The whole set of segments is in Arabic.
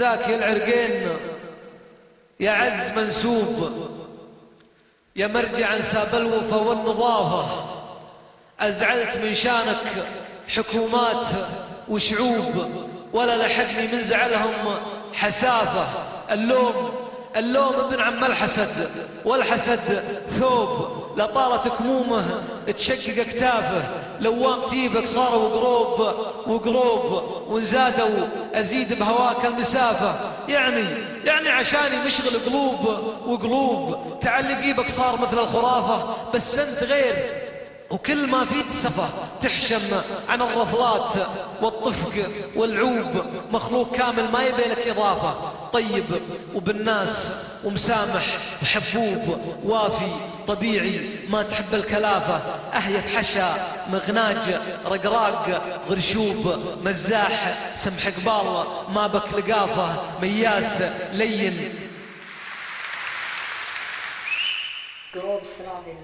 زاكي العرقين يا عز منسوب يا مرجع ساب الوفا والنظافة أزعلت من شانك حكومات وشعوب ولا لحقني من زعلهم حسافة. اللوم اللوم ابن عم الحسد والحسد ثوب لطالت كمومه. تشقق اكتافه لوام تيبك صاروا قروب وقروب ونزادوا أزيد بهواك المسافة. يعني يعني عشاني مشغل قلوب وقلوب. تعلقي بك صار مثل الخرافة بس أنت غير. وكل ما في سفة تحشم عن الرفلات والطفق والعوب مخلوق كامل ما يبي لك إضافة. طيب وبالناس ومسامح وحبوب وافي طبيعي ما تحب الكلافة. أهيف حشا مغناج رقراق غرشوب مزاح سمح قبال ما بك لقافة مياس لين.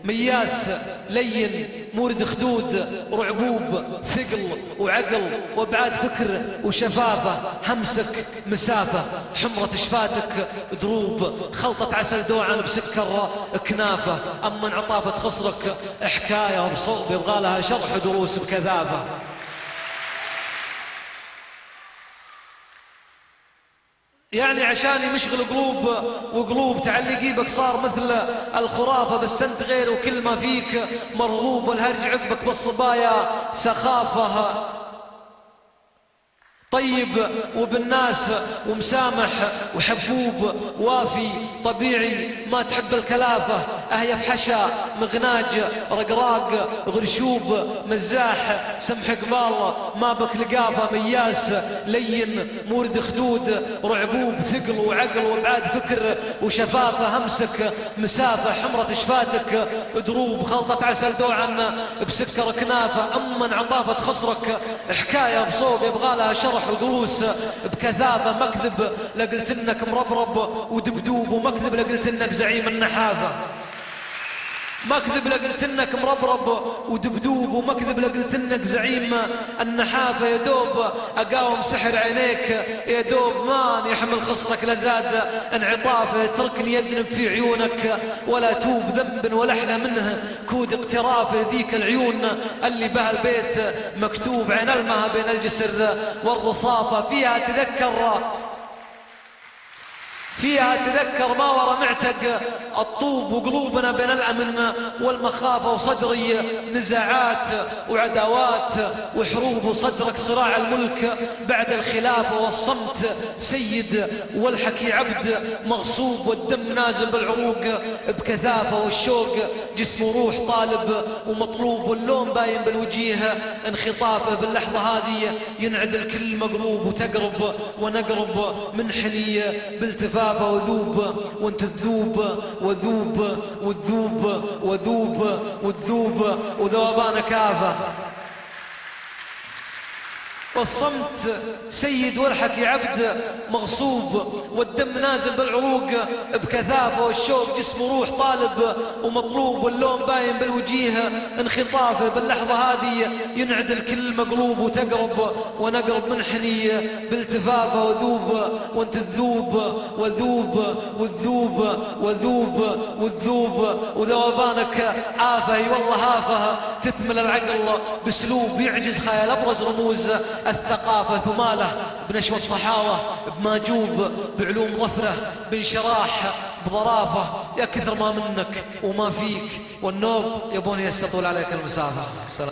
مياس لين مورد خدود رعبوب ثقل وعقل وابعاد فكر وشفافه همسك مسافه حمرة شفاتك دروب خلطة عسل دوعا بسكر كنافه أما عطافه خصرك حكاية بصوب يبغى لها شرح دروس بكثافه يعني عشان مشغل قلوب وقلوب تعلقي بك صار مثل الخرافة بس أنت غير وكل ما فيك مرغوب والهرج عقبك بالصبايا سخافة. طيب وبالناس ومسامح وحبوب وافي طبيعي ما تحب الكلافة. أهيف حشا مغناج رقراق غرشوب مزاح سمح قبال ما بك لقافة مياس لين مورد خدود رعبوب ثقل وعقل وابعاد فكر وشفافة همسك مسافة حمرة شفاتك دروب خلطة عسل دوعا بسكر كنافة أما عطافة خصرك حكاية بصوب يبغى لها شرح ودروس بكثافة مكذب لقلت إنك مربرب ودبدوب ومكذب لقلت إنك زعيم النحافة. ما كذب لقلت إنك مربرب ودبدوب وما كذب لقلت إنك زعيم. النحافة يا دوب أقاوم سحر عينيك. يا دوب ما يحمل خصرك لزاد انعطافه يتركني يذنب في عيونك. ولا توب ذنب ولا أحلى منه. كود اقترافه ذيك العيون. اللي بها البيت مكتوب عين المها بين الجسر. والرصافة فيها تذكر. فيها تذكر ما ورا معتق الطوب وقلوبنا بين الأمن والمخافة وصدري نزاعات وعداوات وحروب وصدرك صراع الملك بعد الخلافة والصمت. سيد والحكي عبد مغصوب والدم نازل بالعروق بكثافة والشوق جسمه روح طالب ومطلوب واللون باين بالوجيه. انخطافه باللحظة هذه ينعد الكل مقلوب وتقرب ونقرب منحني بالتفاف ذاب وذوب وانت تذوب وذوب وذوب وذوب وذوب وذوبان كافة. والصمت سيد والحكي عبد مغصوب والدم نازل بالعروق بكثافة والشوق جسمه روح طالب ومطلوب واللون باين بالوجيه انخطافه باللحظة هذه ينعد الكل مقلوب وتقرب ونقرب منحني بالتفافة وذوب وانت تذوب وذوب والذوب وذوب والذوب وذوبانك عافه والله هافه تثمل العقل باسلوب يعجز خيال أبرز رموز الثقافة. ثمالة بنشوة صحاوة بماجوب بعلوم ظفرة بانشراح بظرافة. يا كثر ما منك وما فيك والنوب يبون يستطول عليك المسافة. سلام